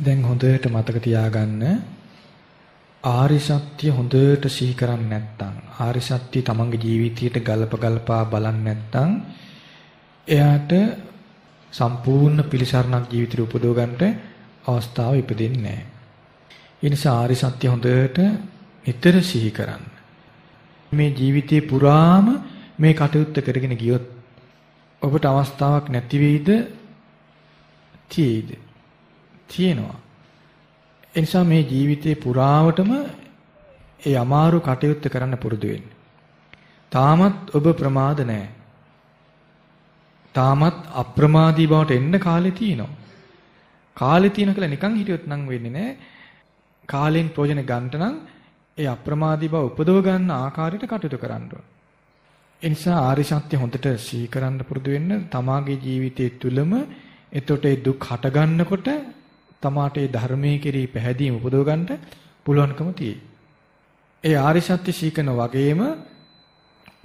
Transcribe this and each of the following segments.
දැන් හොඳට මතක තියාගන්න ආරි සත්‍ය හොඳට සිහි කරන්නේ නැත්නම් ආරි සත්‍ය තමන්ගේ ජීවිතයට ගලප ගලපා බලන්නේ නැත්නම් එයාට සම්පූර්ණ පිළිසරණක් ජීවිතේ උපදව ගන්නට අවස්ථාව ඉපදෙන්නේ නැහැ. ඒ නිසා ආරි සත්‍ය හොඳට නිතර සිහි කරන්න. මේ ජීවිතේ පුරාම මේ කටයුත්ත කරගෙන ගියොත් ඔබට අවස්ථාවක් නැති වෙයිද? තියෙයිද? තියෙනවා. ඒ නිසා මේ ජීවිතේ පුරාවටම ඒ අමාරු කටයුත්ත කරන්න පුරුදු වෙන්න. තාමත් ඔබ ප්‍රමාද නැහැ. තාමත් අප්‍රමාදී බවට එන්න කාලේ තියෙනවා. කාලේ තියෙන කියලා නිකන් හිටියොත් නම් වෙන්නේ නැහැ. කාලෙන් ප්‍රයෝජන ගන්නට නම් ඒ අප්‍රමාදී බව උපදව ගන්න ආකාරයට කටයුතු කරන්න ඕන. ඒ නිසා ආරි සත්‍ය හොඳට සිහි කරන්න පුරුදු වෙන්න තමාගේ ජීවිතයේ තුලම එතකොට ඒ දුක් හට ගන්නකොට තමාට ඒ ධර්මයේ කෙරෙහි පැහැදීම උපදව ගන්නට පුළුවන්කම තියෙයි. ඒ ආරි සත්‍ය සීකන වගේම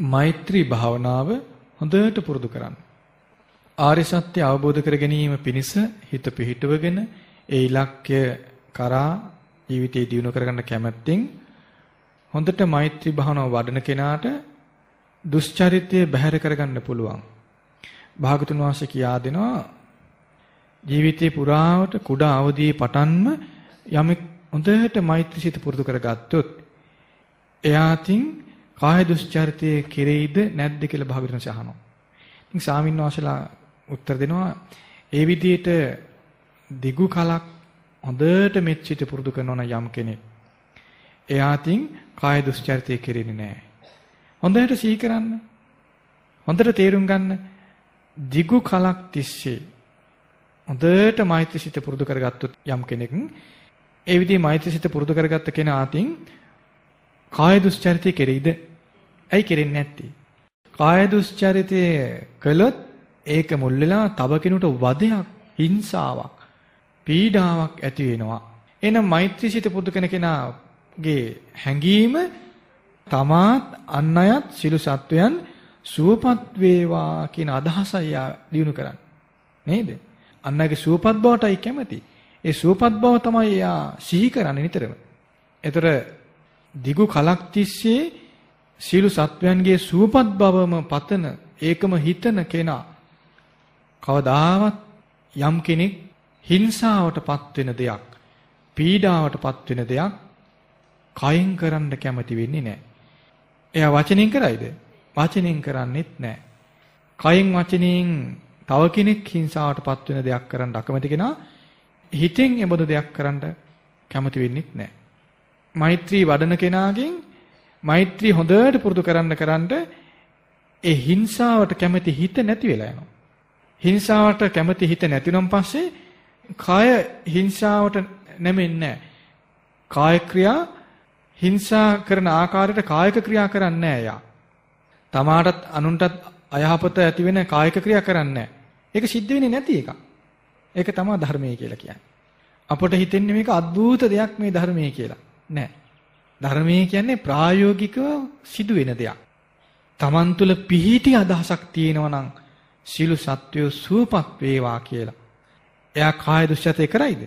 මෛත්‍රී භාවනාව හොඳට පුරුදු කරන්න. ආරි සත්‍ය අවබෝධ කර ගැනීම පිණිස හිත පිහිටුවගෙන ඒ ඉලක්කය කරා ජීවිතේ දියුණු කරගන්න කැමැත්තෙන් හොඳට මෛත්‍රී භාවනාව වඩන කෙනාට දුෂ්චරිතය බැහැර කරගන්න පුළුවන්. භාගතුන් වහන්සේ කියා දෙනවා ජීවිතේ පුරාවට කුඩා අවදියේ පටන්ම යමෙක් හොඳට මෛත්‍රී සිත පුරුදු කරගත්තොත් එයාටින් කාය දුෂ්චරිතයේ කෙරෙයිද නැද්ද කියලා භාගතුන් වහන්සේ අහනවා. ඉතින් ස්වාමීන් වහන්සේලා උත්තර දෙනවා ඒ විදිහට දිගු කලක් හොඳට මෙච්චිත පුරුදු කරනවා නම් යම් කෙනෙක් එයාටින් කාය දුස්චරිතය කෙරෙන්නේ නැහැ. හොඳට සිහි කරන්න. හොඳට තේරුම් ගන්න. දිගු කලක් තිස්සේ හොඳට මෛත්‍රීසිත පුරුදු කරගත්තොත් යම් කෙනෙක් ඒ විදිහේ මෛත්‍රීසිත පුරුදු කරගත්ත කෙනාටින් කාය දුස්චරිතය කෙරෙයිද? ඇයි කෙරෙන්නේ නැත්තේ? කාය දුස්චරිතය කළොත් ඒක මුල් වෙලා තව කෙනෙකුට වදයක්, හිංසාවක්, පීඩාවක් ඇති වෙනවා. එහෙනම් මෛත්‍රීසිත පුරුදු කරන කෙනා ගේ හැඟීම තමාත් අන් අයත් සිළු සත්වයන් සුවපත් වේවා කියන අදහසයි දිනු කරන්නේ නේද අන් අයගේ සුවපත් බවටයි කැමති ඒ සුවපත් බව තමයි එයා සිහි කරන්නේ නිතරම ඒතර දිගු කලක් තිස්සේ සිළු සත්වයන්ගේ සුවපත් බවම පතන ඒකම හිතන කෙනා කවදාවත් යම් කෙනෙක් හිංසාවටපත් වෙන දෙයක් පීඩාවටපත් වෙන දෙයක් කයෙන් කරන්න කැමති වෙන්නේ නැහැ. එයා වචනෙන් කරයිද? වචනෙන් කරන්නේත් නැහැ. කයෙන් වචනෙන් තව කෙනෙක් හිංසාවටපත් වෙන දෙයක් කරන්න අකමැති කෙනා හිතෙන් එබඳු දෙයක් කරන්න කැමති වෙන්නේත් නැහැ. මෛත්‍රී වඩන කෙනාගෙන් මෛත්‍රී හොඳට පුරුදු කරන්න කරන්න ඒ හිංසාවට කැමති හිත නැති වෙලා යනවා. හිංසාවට කැමති හිත නැතිනම් පස්සේ කාය හිංසාවට නැමෙන්නේ නැහැ. කාය ක්‍රියා හිංසා කරන ආකාරයට කායික ක්‍රියා කරන්නේ නැහැ යා. තමාටත් අනුන්ටත් අයහපත ඇති වෙන කායික ක්‍රියා කරන්නේ ඒක සිද්ධ වෙන්නේ නැති එක. ඒක තමයි ධර්මයේ කියලා කියන්නේ. අපට හිතෙන්නේ මේක අద్భుත දෙයක් මේ ධර්මයේ කියලා. නෑ. ධර්මයේ කියන්නේ ප්‍රායෝගිකව සිදුවෙන දෙයක්. Taman තුල පිහිටි අදහසක් තියෙනවා නම් සිළු සත්වය සුවපත් වේවා කියලා. එයා කාය දුස්චතේ කරයිද?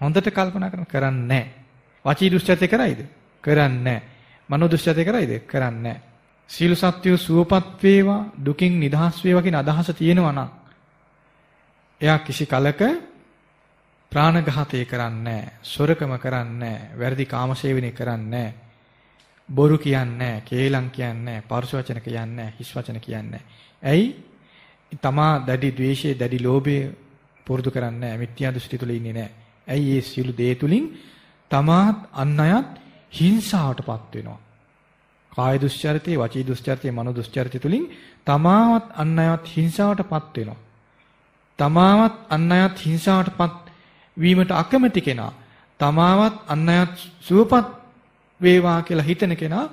හොඳට කල්පනා කරන කරන්නේ නැහැ. වචී දුස්චතේ කරයිද? කරන්නේ නැහැ. මනෝ දුෂ්චරිතය කරයිද? කරන්නේ නැහැ. සීල සත්‍යය සුවපත් වේවා, දුකින් නිදහස් වේවා කියන අදහස තියෙනවා නම් එයා කිසි කලක ප්‍රාණඝාතය කරන්නේ නැහැ, සොරකම කරන්නේ නැහැ, වැරදි කාමසේවනය කරන්නේ නැහැ, බොරු කියන්නේ නැහැ, කේලම් කියන්නේ නැහැ, පරුස වචන කියන්නේ නැහැ, හිස් වචන කියන්නේ නැහැ. ඇයි? තමා දැඩි ද්වේෂයේ, දැඩි ලෝභයේ පුරුදු කරන්නේ නැහැ, මිත්‍යා දෘෂ්ටි තුල ඉන්නේ නැහැ. ඇයි මේ සියලු දේ තුලින් තමාත් අන් අයත් හිංසාවටපත් වෙනවා. කාය දුස්චරිතේ, වචී දුස්චරිතේ, මනෝ දුස්චරිතය තුලින් තමාවත් අන් අයවත් හිංසාවටපත් වෙනවා. තමාවත් අන් අයත් හිංසාවටපත් වීමට අකමැති කෙනා තමාවත් අන් අයත් සුවපත් වේවා කියලා හිතන කෙනා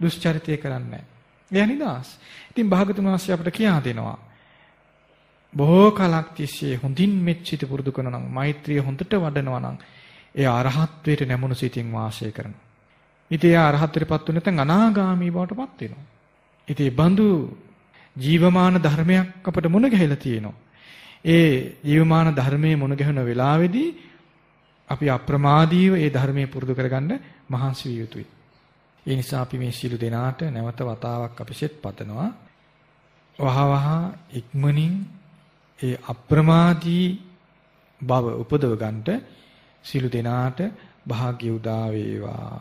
දුස්චරිතය කරන්නේ නැහැ. එයා නිදාස්. ඉතින් භාගතුන් වහන්සේ අපට කියා දෙනවා. බොහෝ කලක් තිස්සේ හොඳින් මෙච්චිත පුරුදු කරනවා නම් මෛත්‍රිය හොඳට වඩනවා නම් ඒ අරහත්ත්වයට නැමුණු සිතින් වාසය කරනවා. ඉතින් එයා අරහත්ත්වයටපත් වුණ නැත්නම් අනාගාමී බවටපත් වෙනවා. ඉතින් බඳු ජීවමාන ධර්මයක් අපට මුණ ගැහිලා තියෙනවා. ඒ ජීවමාන ධර්මයේ මුණ ගැහෙන වෙලාවේදී අපි අප්‍රමාදීව ඒ ධර්මයේ පුරුදු කරගන්න මහන්සි විය යුතුයි. ඒ නිසා අපි මේ සියලු දෙනාට නැවත වතාවක් අපි සෙත් පතනවා. වහවහ ඉක්මනින් ඒ අප්‍රමාදී බව උපදව ගන්නට සියලු දෙනාට භාග්‍ය උදා වේවා